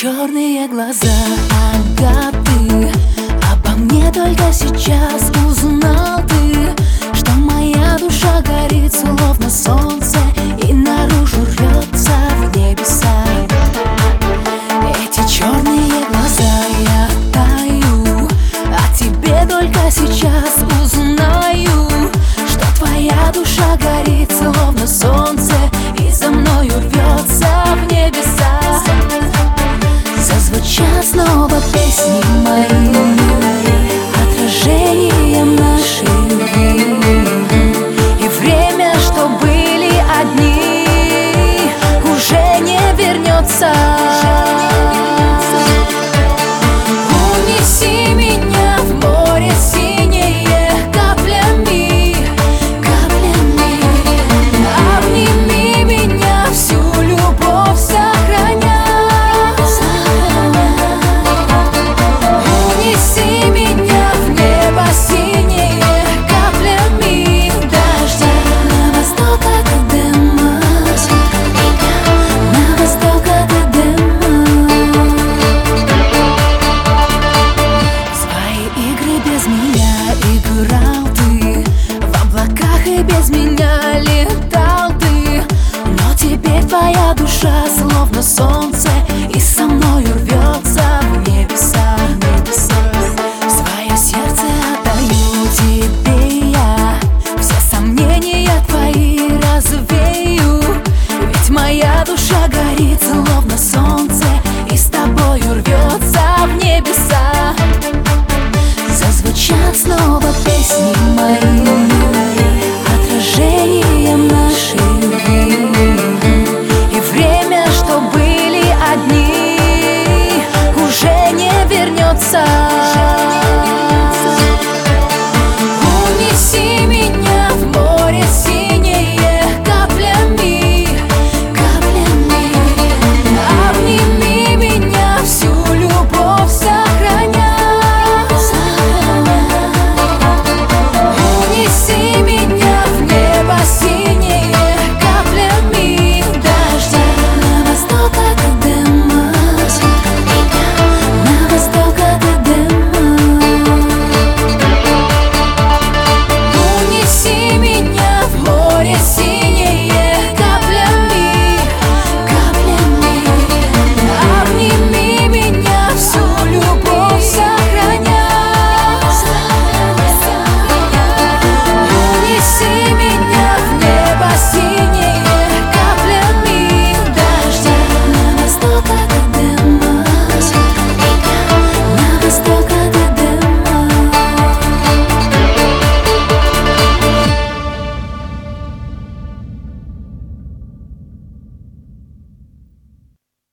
Черные глаза ага ты, Обо мне только сейчас узнал ты Что моя душа горит словно солнце. сейчас снова песни мои. загорится